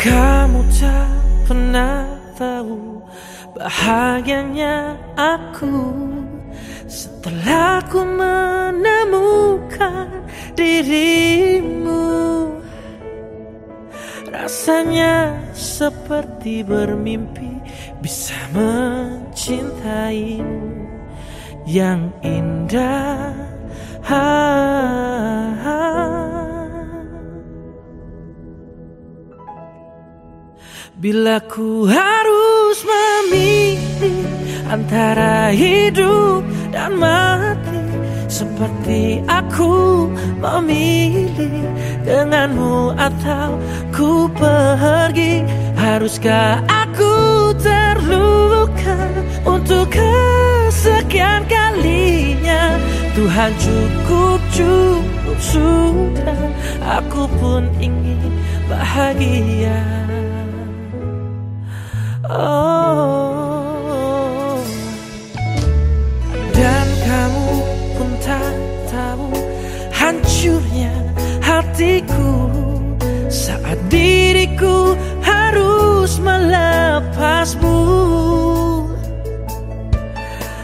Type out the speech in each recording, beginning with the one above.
Kamu tak pernah tahu bahagianya aku setelah ku menemukan dirimu. Rasanya seperti bermimpi bisa mencintaimu yang indah. Bila ku harus memilih antara hidup dan mati Seperti aku memilih denganmu atau ku pergi Haruskah aku terluka untuk kesekian kalinya? Tuhan cukup cukup sudah Aku pun ingin bahagia. Oh,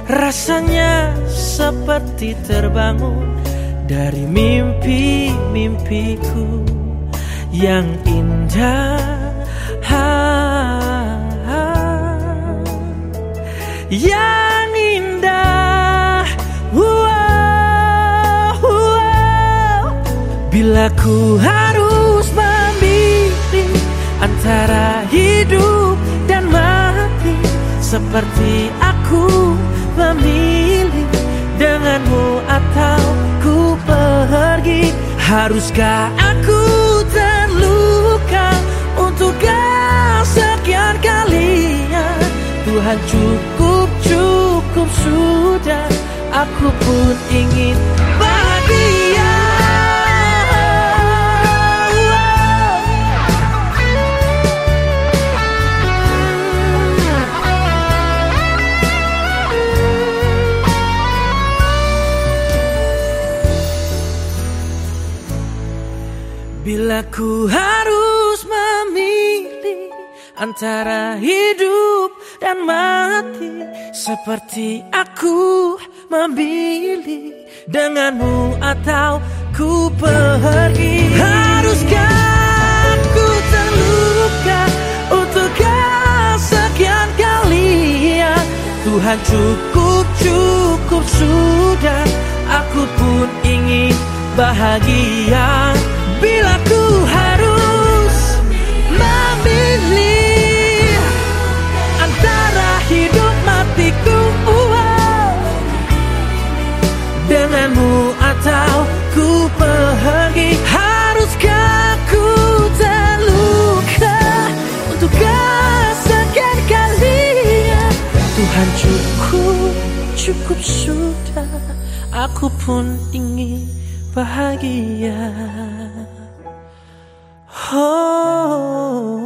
Rasanya seperti terbangun dari mimpi-mimpiku yang indah. yang indah wow, wow. Bila ku harus memilih antara hidup dan mati Seperti aku memilih denganmu atau ku pergi Haruskah aku terluka? Untuk kesekian kalinya? Tuhan cukup cukup sudah. Aku pun ingin Bila ku harus memilih antara hidup dan mati seperti aku memilih denganmu atau ku pergi. Haruskah ku terluka untuk kesekian kalinya Tuhan cukup cukup sudah. Aku pun ingin bahagia Bila ku harus memilih denganmu atau ku pergi Haruskah ku terluka untuk kesekian kalinya? Tuhan cukup, cukup sudah. Aku pun ingin bahagia Oh